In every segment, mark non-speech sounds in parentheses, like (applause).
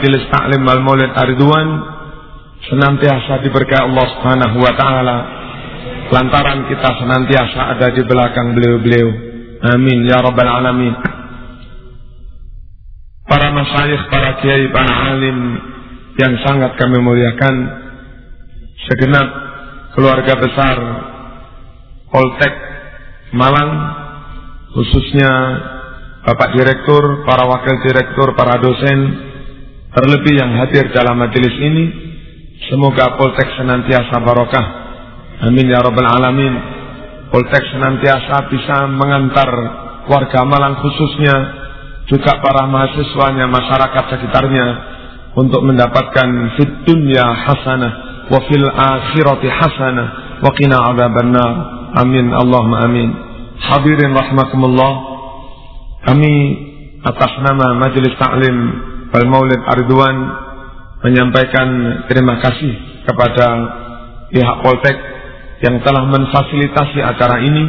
Majelis Taklim Wal Maulid Ariduan senantiasa diberkahi Allah Subhanahu wa taala lantaran kita senantiasa ada di belakang beliau-beliau. Amin ya rabbal alamin. Para masyayikh, para kiai, para alim yang sangat kami muliakan segenap keluarga besar Poltek Malang khususnya Bapak Direktur, para wakil direktur, para dosen, Terlebih yang hadir dalam majelis ini, semoga Poltek senantiasa barokah. Amin ya rabbal alamin. Poltek senantiasa bisa mengantar warga Malang khususnya juga para mahasiswanya, masyarakat sekitarnya untuk mendapatkan fit dunya hasanah wa fil akhirati hasanah wa qina. Amin Allahumma amin. Hadirin rahimakumullah. Kami atas nama Majelis Taklim Al Maulid Arduan menyampaikan terima kasih kepada pihak Poltek yang telah menfasilitasi acara ini.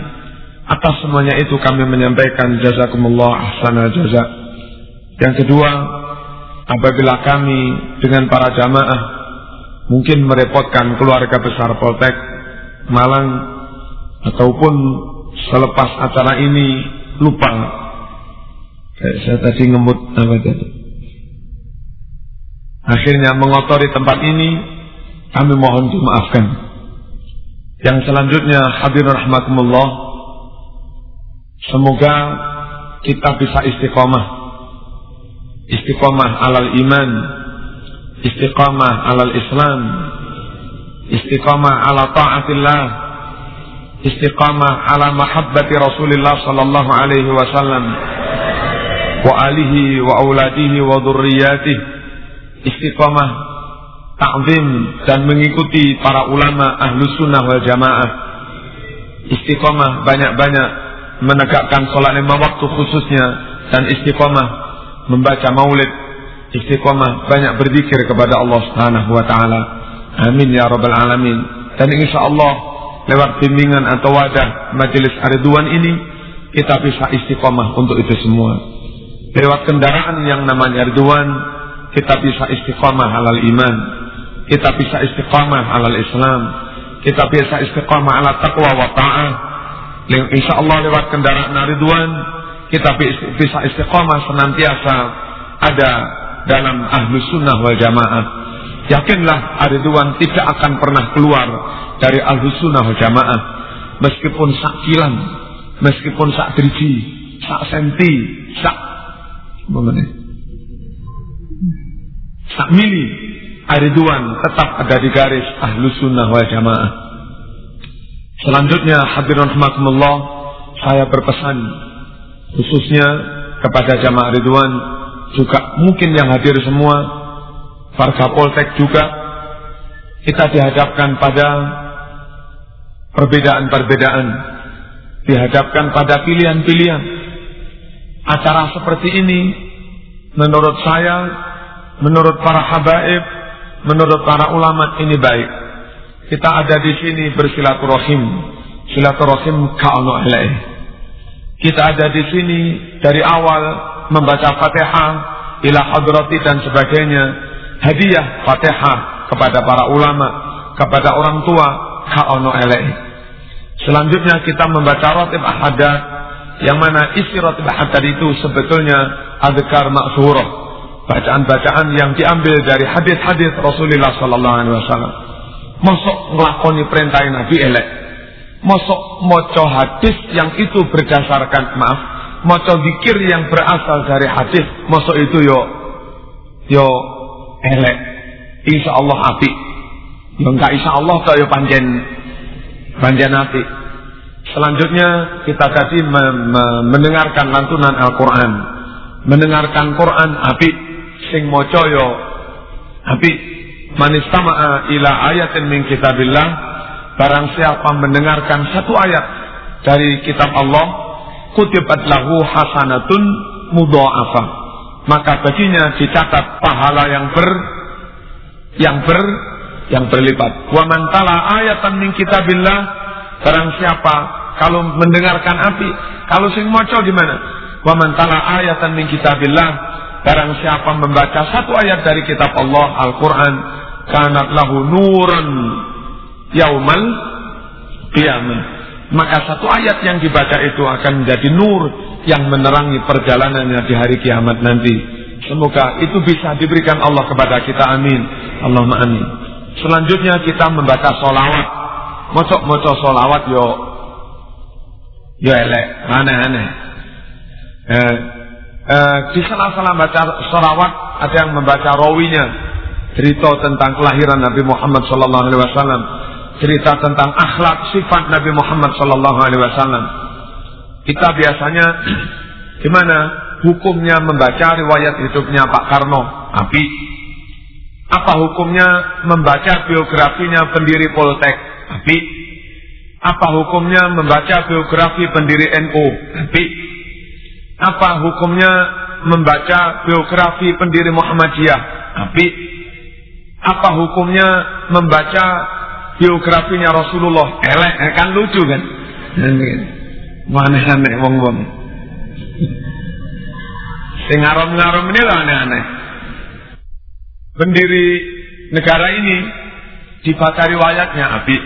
Atas semuanya itu kami menyampaikan jazakumullah ahsana jaza. Yang kedua, apabila kami dengan para jamaah mungkin merepotkan keluarga besar Poltek Malang ataupun selepas acara ini lupa kayak saya tadi ngemut apa tadi akhirnya mengotori tempat ini, kami mohon dimaafkan. Yang selanjutnya hadir rahmatullah, semoga kita bisa istiqomah. Istiqomah alal iman, istiqomah alal Islam, istiqomah ala taatillah, istiqomah ala mahabbati Rasulullah sallallahu alaihi wasallam wa alihi wa auladihi wa dhurriyyatihi istiqomah ta'zim dan mengikuti para ulama ahlu sunnah wal jamaah. Istiqomah banyak-banyak menegakkan sholat lima waktu khususnya dan istiqomah membaca maulid. Istiqomah banyak berzikir kepada Allah subhanahu wa ta'ala. Amin ya rabbal alamin. Dan insya Allah lewat bimbingan atau wadah majelis ariduan ini kita bisa istiqomah untuk itu semua. Lewat kendaraan yang namanya ariduan kita bisa istiqamah halal iman, kita bisa istiqamah halal Islam, kita bisa istiqamah ala taqwa wa ta'ah. Insya Allah lewat kendaraan Ridwan, kita bisa istiqamah senantiasa ada dalam ahlu sunnah wal jamaah. Yakinlah Ridwan tidak akan pernah keluar dari ahlu sunnah wal jamaah. Meskipun sak kilan, meskipun sak driji, sak senti, sak mengenai Sakmili Ariduan tetap ada di garis ahlu sunnah wal jamaah. Selanjutnya hadirin rahmatullah saya berpesan khususnya kepada jamaah Ridwan juga mungkin yang hadir semua warga Poltek juga kita dihadapkan pada perbedaan-perbedaan dihadapkan pada pilihan-pilihan acara seperti ini menurut saya menurut para habaib, menurut para ulama ini baik. Kita ada di sini bersilaturahim, silaturahim ka'anu alaih. Kita ada di sini dari awal membaca Fatihah, ila hadrati dan sebagainya, hadiah Fatihah kepada para ulama, kepada orang tua ka'anu alaih. Selanjutnya kita membaca rotib ahadat yang mana isi rotib ahadat itu sebetulnya adhkar maksurah bacaan-bacaan yang diambil dari hadis-hadis Rasulullah sallallahu alaihi wasallam. Masuk ngelakoni perintah Nabi elek. Masuk moco hadis yang itu berdasarkan maaf, moco zikir yang berasal dari hadis, masuk itu yo yo elek. Insya Allah api. Yo enggak insya Allah kok yo panjen panjen api. Selanjutnya kita tadi mendengarkan lantunan Al-Quran. Mendengarkan Quran api sing maca yo tapi manistama'a ila ayatin min kitabillah barang siapa mendengarkan satu ayat dari kitab Allah kutibat lahu hasanatun mudha'afah maka baginya dicatat pahala yang ber yang ber yang berlipat. Wa man tala ayatan min kitabillah barang siapa kalau mendengarkan api kalau sing maca gimana wa man tala ayatan min kitabillah barang siapa membaca satu ayat dari kitab Allah Al-Quran kanat lahu nuran yaumal qiyamah maka satu ayat yang dibaca itu akan menjadi nur yang menerangi perjalanannya di hari kiamat nanti. Semoga itu bisa diberikan Allah kepada kita. Amin. Allahumma amin. Selanjutnya kita membaca solawat. Mocok-mocok solawat yo yo elek, aneh-aneh. Eh, eh, di salah-salah baca solawat ada yang membaca rawinya cerita tentang kelahiran Nabi Muhammad Sallallahu Alaihi Wasallam cerita tentang akhlak sifat Nabi Muhammad Sallallahu Alaihi Wasallam. Kita biasanya (clears throat) gimana hukumnya membaca riwayat hidupnya Pak Karno? Api. Apa hukumnya membaca biografinya pendiri Poltek? Api. Apa hukumnya membaca biografi pendiri NU? Api. Apa hukumnya membaca biografi pendiri Muhammadiyah? Api. Apa hukumnya membaca biografinya Rasulullah? Elek eh, kan lucu kan? Aneh-aneh wong-wong. Sing ngarom-ngarom ini lah aneh-aneh. Pendiri negara ini dibaca riwayatnya api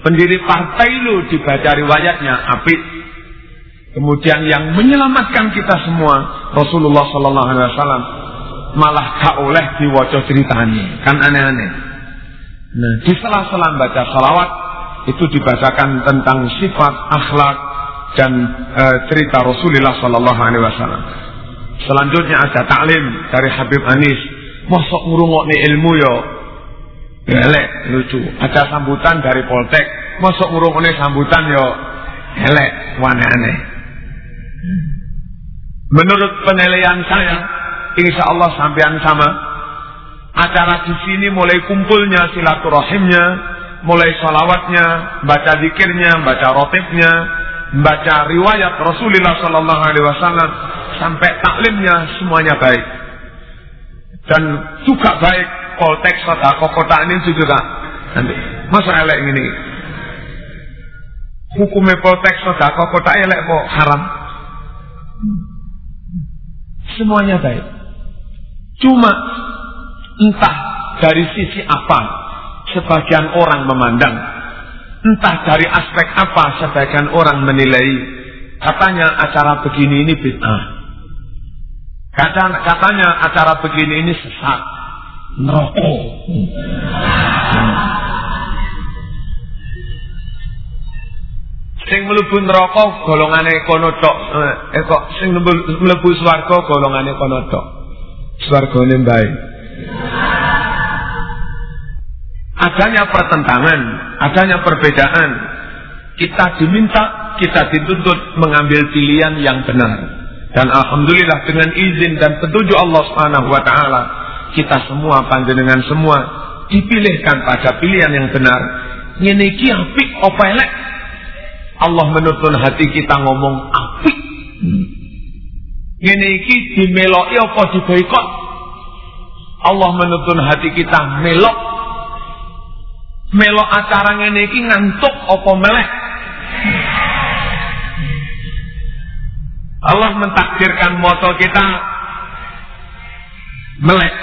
pendiri partai lu dibaca riwayatnya api kemudian yang menyelamatkan kita semua Rasulullah Sallallahu Alaihi Wasallam malah gak oleh diwaca ceritanya kan aneh-aneh Nah, di sela-sela baca salawat itu dibacakan tentang sifat, akhlak dan e, cerita Rasulullah Sallallahu Alaihi Wasallam. Selanjutnya ada taklim dari Habib Anis. Masuk ngurungok ilmu yo, elek lucu. Ada sambutan dari Poltek. Masuk ngurungok sambutan yo, elek aneh-aneh. Menurut penilaian saya, insya Allah sampean sama. Acara di sini mulai kumpulnya silaturahimnya, mulai salawatnya, baca zikirnya, baca rotibnya, baca riwayat Rasulullah Sallallahu Alaihi Wasallam sampai taklimnya semuanya baik. Dan juga baik konteks kota kota ini juga. Nanti masa elek ini? Hukumnya konteks kota kota elek kok haram semuanya baik cuma Entah dari sisi apa sebagian orang memandang. Entah dari aspek apa sebagian orang menilai. Katanya acara begini ini bid'ah. Kata, katanya acara begini ini sesat. Neraka. Sing mlebu neraka golongane kono tok. Eh kok sing mlebu swarga golongane kono tok. Swargane baik. Adanya pertentangan, adanya perbedaan, kita diminta, kita dituntut mengambil pilihan yang benar. Dan alhamdulillah dengan izin dan petunjuk Allah Subhanahu wa taala, kita semua panjenengan semua dipilihkan pada pilihan yang benar. Ngene iki apik apa elek? Allah menuntun hati kita ngomong apik. Ngene iki dimeloki apa diboikot? Allah menuntun hati kita melok. Melok acara ngene iki ngantuk apa melek? Allah mentakdirkan moto kita melek.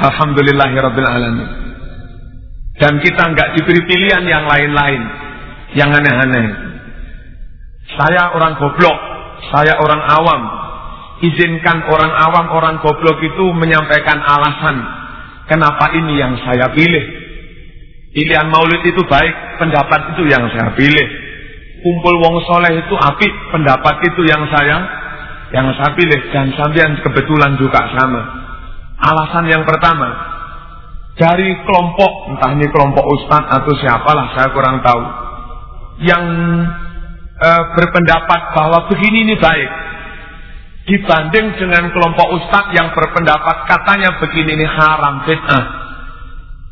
Alhamdulillahirabbil dan kita nggak diberi pilihan yang lain-lain. Yang aneh-aneh saya orang goblok saya orang awam izinkan orang awam, orang goblok itu menyampaikan alasan kenapa ini yang saya pilih. Pilihan maulid itu baik, pendapat itu yang saya pilih. Kumpul wong soleh itu api, pendapat itu yang saya yang saya pilih dan sampean kebetulan juga sama. Alasan yang pertama, dari kelompok, entah ini kelompok ustadz atau siapalah, saya kurang tahu, yang e, berpendapat bahwa begini ini baik, dibanding dengan kelompok ustadz yang berpendapat katanya begini ini haram fitnah.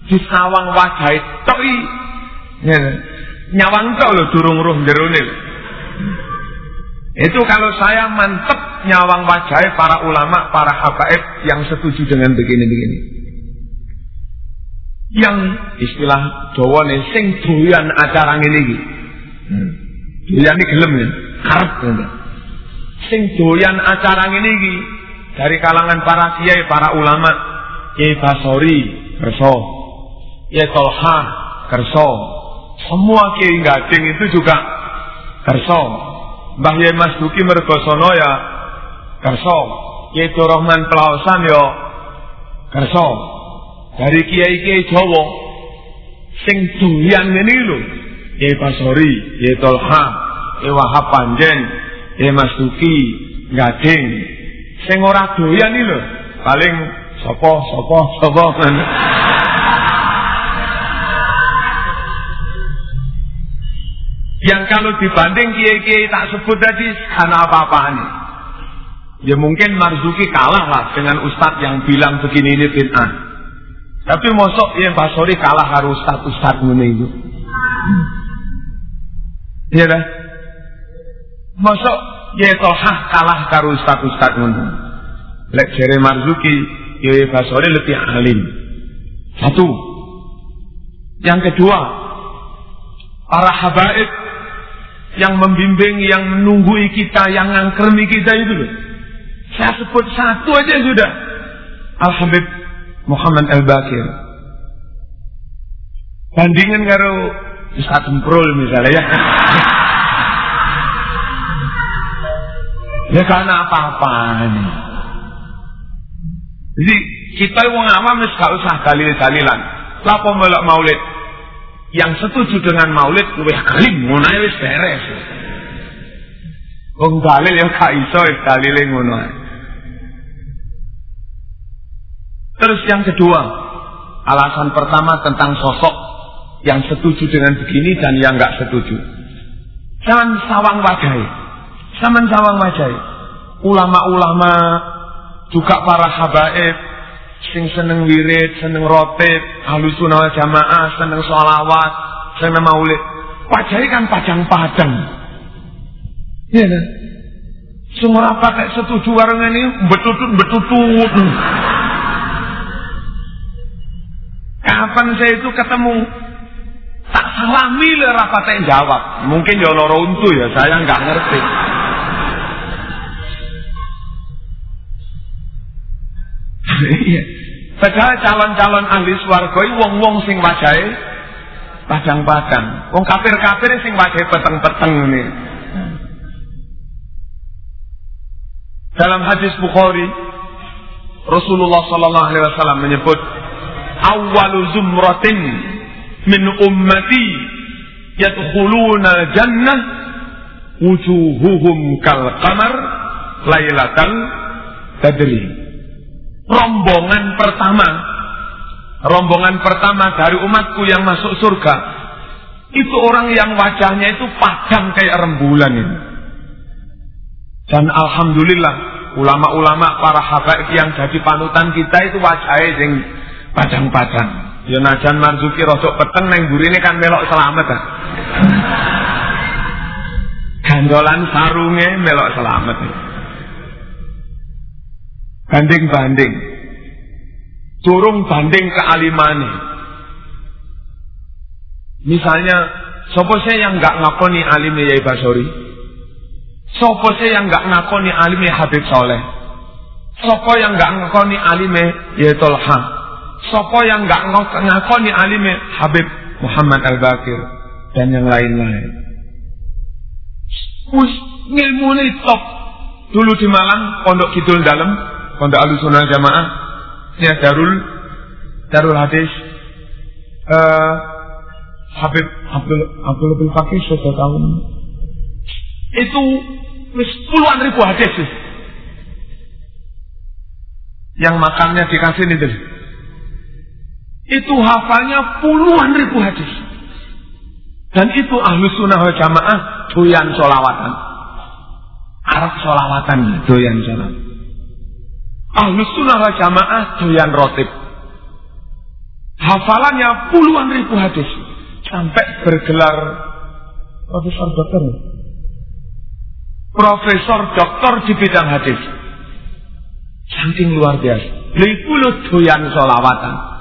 Di sawang wajah itu ya, nyawang itu loh durung ruh jerunil itu kalau saya mantep nyawang wajah para ulama para habaib yang setuju dengan begini-begini. Yang istilah Jawa nih sing doyan acara ini hmm. Doyan ini gelem ya. Karep sing doyan acara ngene iki dari kalangan para kiai, para ulama, Kiai Basori, kerso, Kiai Tolha, kerso, semua Kiai Gading itu juga kerso. Mbah Yai Mas Duki Mergosono ya kerso, Kiai Rahman Pelausan ya kerso. Dari Kiai-Kiai Jawa sing doyan ngene lho, Kiai Basori, Kiai Tolha, Kiai Wahab Panjen, Kiai Mas Duki, Gading, sing ora doyan iki lho, paling sapa sapa sapa. Yang kalau dibanding kiai-kiai tak sebut tadi karena apa-apaan ya mungkin Marzuki kalah lah dengan ustadz yang bilang begini ini fitnah. Tapi mosok yang Basori kalah harus ustadz-ustadz ini itu iya dah mosok ya tohah kalah karo ustadz-ustadz ini lek jere Marzuki ya Basori lebih alim satu yang kedua para habaib yang membimbing, yang menunggui kita, yang ngangkermi kita itu. Saya sebut satu aja sudah. Al-Habib Muhammad Al-Bakir. Bandingin karo Ustaz Semprul misalnya ya. ya karena apa-apa nih. Jadi kita yang awam gak usah dalil-dalilan. Lapo melok maulid yang setuju dengan maulid luwih alim ngono wis beres. Wong dalil ya gak iso dalile ngono Terus yang kedua, alasan pertama tentang sosok yang setuju dengan begini dan yang nggak setuju. Jangan sawang wajai. Jangan sawang wajai. Ulama-ulama juga para habaib sing seneng wirid, seneng rotib, halus sunnah jamaah, seneng sholawat, seneng maulid. Wajahnya kan padang-padang. Iya kan? Semua pakai setuju warung ini betutut betutut. Kapan saya itu ketemu tak salami le rapatnya jawab. Mungkin ya loro untu ya, saya nggak ngerti. Iya. Padahal calon-calon ahli swarga wong-wong sing wajahe padang-padang. Wong kafir-kafir sing wajahe peteng-peteng ini. Dalam hadis Bukhari, Rasulullah sallallahu alaihi wasallam menyebut awwalu zumratin min ummati yadkhuluna jannah wujuhuhum kal qamar lailatal badri rombongan pertama rombongan pertama dari umatku yang masuk surga itu orang yang wajahnya itu padam kayak rembulan ini. Dan alhamdulillah ulama-ulama para habaib yang jadi panutan kita itu wajahnya yang padang-padang ya najan marzuki rosok peteng neng ini kan melok selamat kan gandolan sarunge melok selamat. Banding-banding. Turung banding kealimane. Misalnya, sopo saya yang nggak ngakoni alimnya Yai Basori? Sopo saya yang nggak ngakoni alimnya Habib Soleh? Sopo yang nggak ngakoni alimnya Yai Tolha? Sopo yang nggak ngakoni alimnya Habib Muhammad Al-Bakir? Dan yang lain-lain. Us, ngilmu ini top. Dulu di Malang, Pondok Kidul Dalam, Pondok Alusunan Jamaah ya Darul Darul Hadis uh, Habib Abdul Abdul Abdul Fakih sudah tahun itu puluhan ribu hadis sih. yang makannya dikasih nih itu hafalnya puluhan ribu hadis dan itu ahlu sunnah wal jamaah doyan solawatan Arab solawatan doyan solawatan Ahlu sunnah wal jamaah doyan rotib. Hafalannya puluhan ribu hadis. Sampai bergelar Profesor Dokter. Profesor Dokter di bidang hadis. Saking luar biasa. Lo doyan solawatan.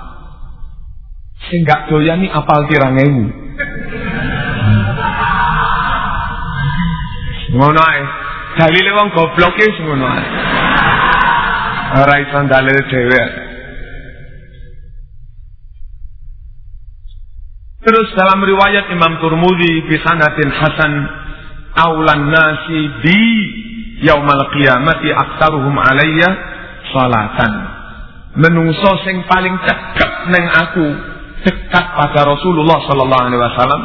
Sehingga doyan ini apal tirang ewu. Ngono ae. Dalile wong gobloke ngono ae. Ora iso dalil dhewe. Terus dalam riwayat Imam Turmudi bisanatin Hasan aulan nasi bi yaumal qiyamati aktsaruhum alayya salatan. Menungso sing paling dekat neng aku, dekat pada Rasulullah sallallahu alaihi wasallam.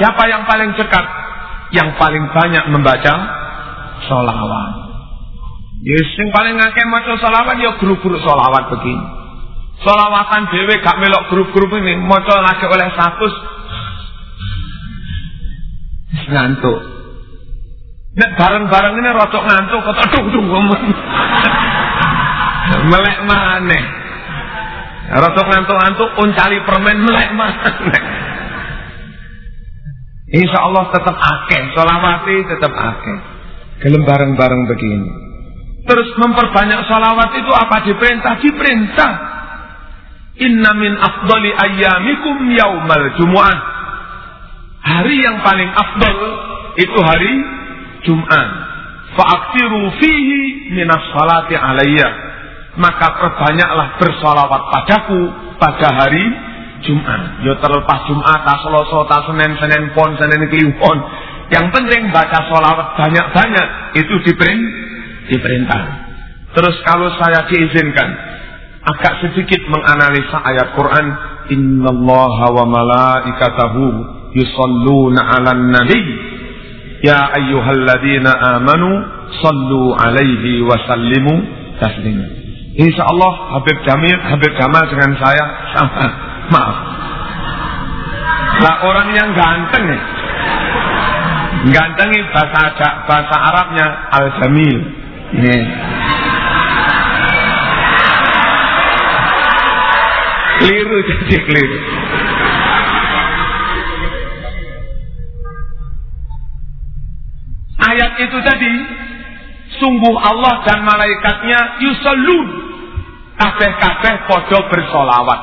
Siapa yang paling dekat? Yang paling banyak membaca sholawat. Yes, yang paling ngake maca sholawat ya grup-grup sholawat begini. Sholawatan dewe gak melok grup-grup ini, maca lagi oleh status ngantuk. Nek bareng-bareng ini rotok ngantuk, kok aduh aduh ngomong. (laughs) melek maneh. Rotok ngantuk-ngantuk, uncali permen melek maneh. Insya Allah tetap akeh, sholawati tetap akeh. Gelem bareng-bareng begini. Terus memperbanyak sholawat itu apa diperintah? Diperintah. Inna min afdali ayyamikum yaumal jumu'ah. Hari yang paling afdal itu hari Jumat. Fa'aksiru fihi minas salati alayya. Maka perbanyaklah bersolawat padaku pada hari Jumat. Yo terlepas Jumat, tak Selasa, tak Senin, Senin Pon, Senin Kliwon. Yang penting baca solawat banyak-banyak itu diperintah. Terus kalau saya diizinkan agak sedikit menganalisa ayat Quran, Innallaha wa malaikatahu yusalluna 'alan nabi ya ayyuhalladzina amanu sallu alaihi wa sallimu. Insya Allah Habib Jamil, Habib Jamal dengan saya sama. Maaf. Lah orang yang ganteng nih. Ganteng bahasa bahasa Arabnya Al Jamil. Ini. Keliru jadi keliru. Ayat itu tadi sungguh Allah dan malaikatnya yusallun kabeh-kabeh podo bersolawat.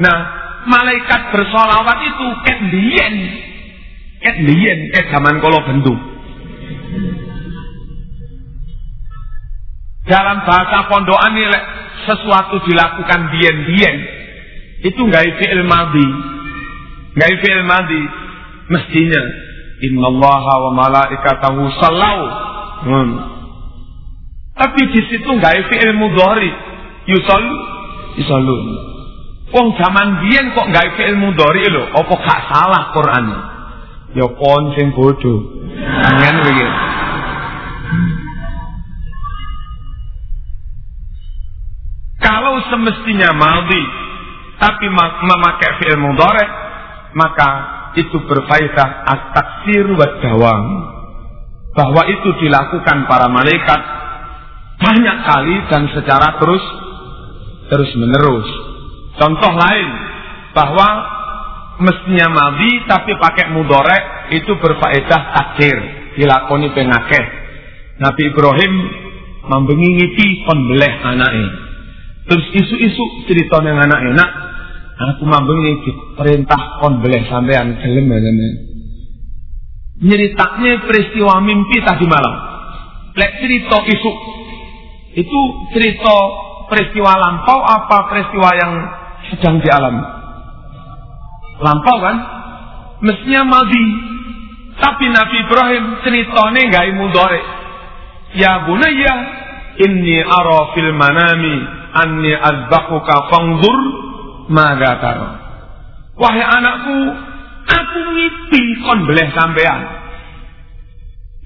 Nah, malaikat bersolawat itu. Ket liyen, ket zaman kolo bentuk. Dalam bahasa pondokan ini sesuatu dilakukan bien-bien itu nggak fi'il madhi. Nggak fi'il madhi mestinya innallaha wa malaikatahu sallau. Hmm. Tapi di situ nggak fi'il mudhari. Yusol, yusolun. Wong zaman biyen kok nggak fi'il mudhari lho, apa gak salah Quran? Ya kon sing bodoh. Angen begitu. Kalau semestinya maldi tapi memakai fi'il mudhari maka itu berfaedah at-taksir wa. Bahwa itu dilakukan para malaikat banyak kali dan secara terus terus menerus. Contoh lain bahwa mestinya maldi tapi pakai mudorek itu berfaedah takdir dilakoni pengakeh. Nabi Ibrahim membengi ngipi anaknya. Terus isu-isu cerita yang anak enak, aku mambengi perintah kon beleh sampean gelem ya Nyeritanya peristiwa mimpi tadi malam. Lek cerita isu itu cerita peristiwa lampau apa peristiwa yang sedang dialami? Lampau kan? Mestinya madi. Tapi Nabi Ibrahim ceritanya nggak mudore. Ya bunaya, inni ara fil manami anni azbahuka fangzur maga taro. Wahai anakku, aku ngipi kon beleh sampean.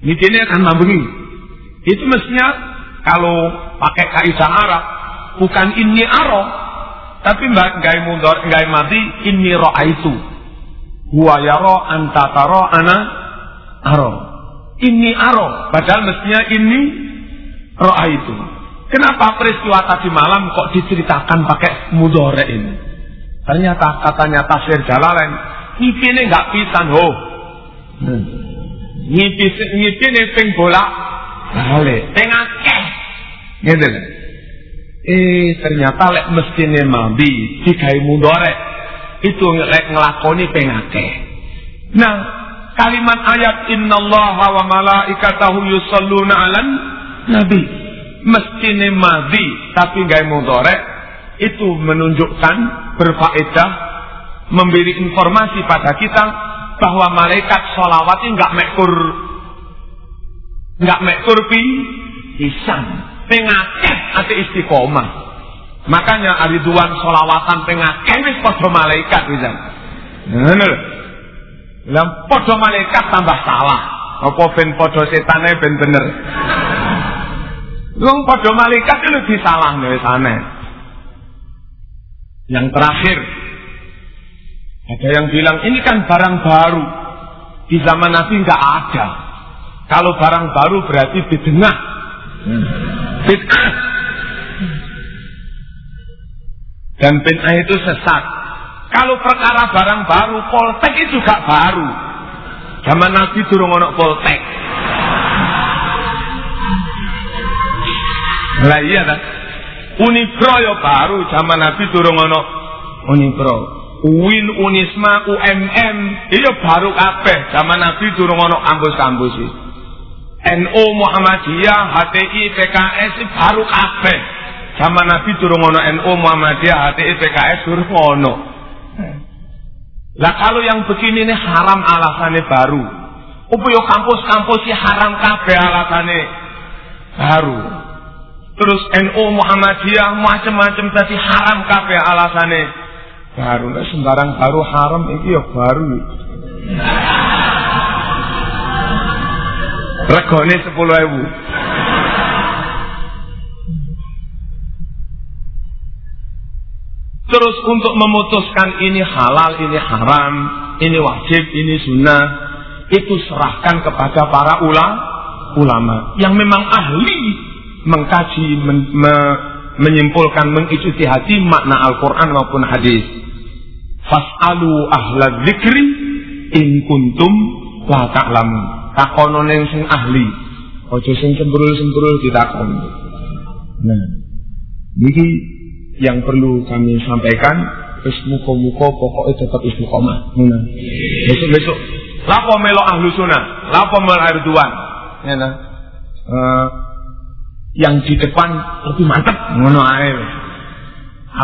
Ngipine akan mambengi. Itu mestinya kalau pakai kaidah Arab bukan inni aro, tapi mbak gai mundur gai mati inni itu. Huwa yaro anta taro ana aro. Inni aro, padahal mestinya ini itu. Kenapa peristiwa tadi malam kok diceritakan pakai mudore ini? Ternyata katanya tafsir Jalalain, ngipine nggak pisan ho. Hmm. Ngipi ngipine ping bola balik, ping akeh. Gitu. Eh ternyata lek mestine mabi digawe mudore itu lek ngelakoni ping akeh. Nah, kalimat ayat innallaha wa malaikatahu yusalluna 'alan nabi mestine madi tapi nggak mudorek itu menunjukkan berfaedah memberi informasi pada kita bahwa malaikat sholawatnya nggak mekur nggak mekur pi isan pengakeh ati istiqomah makanya ariduan sholawatan pengakeh wis padha malaikat wisan ngono lho padha malaikat tambah salah apa ben padha setane ben bener Wong padha malaikat itu disalah nih sana. Yang terakhir, ada yang bilang ini kan barang baru. Di zaman Nabi nggak ada. Kalau barang baru berarti bid'ah. Bid'ah. Dan bid'ah itu sesat. Kalau perkara barang baru, poltek itu juga baru. Zaman Nabi durung ono poltek. Lah iya kan? Unipro ya baru zaman Nabi durung ono Unipro. Win Unisma UMM iya baru kabeh zaman Nabi durung ono kampus-kampus. NU Muhammadiyah, HTI, PKS baru kabeh. Zaman Nabi durung ono NU Muhammadiyah, HTI, PKS durung ono. Lah kalau yang begini ini haram alasannya baru. Apa yo kampus-kampus sih haram kabeh alasannya baru. Terus NU Muhammadiyah macam-macam tadi haram kabeh alasannya baru. Nah, sembarang baru haram iki ya baru. Regone sepuluh ewu. Terus untuk memutuskan ini halal, ini haram, ini wajib, ini sunnah, itu serahkan kepada para ulama, ulama yang memang ahli mengkaji, men, me, menyimpulkan, hati makna Al-Quran maupun hadis. Fas'alu ahla dzikri in kuntum la ta'lamun. Takono ning sing ahli. Ojo sing sembrul-sembrul ditakon. Nah, ini yang perlu kami sampaikan terus muka-muka pokoknya tetap istiqomah. Nah, besok-besok lapo melo ahlu sunnah, lapo melo Erdogan. Ya, nah. Uh, yang di depan lebih mantep ngono ae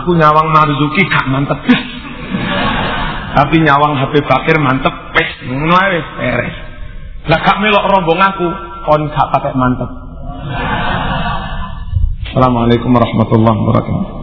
aku nyawang Marzuki gak mantep (laughs) tapi nyawang HP Bakir mantep pes ngono ae beres lah gak melok rombong aku kon gak pakai mantep. (laughs) Assalamualaikum warahmatullahi wabarakatuh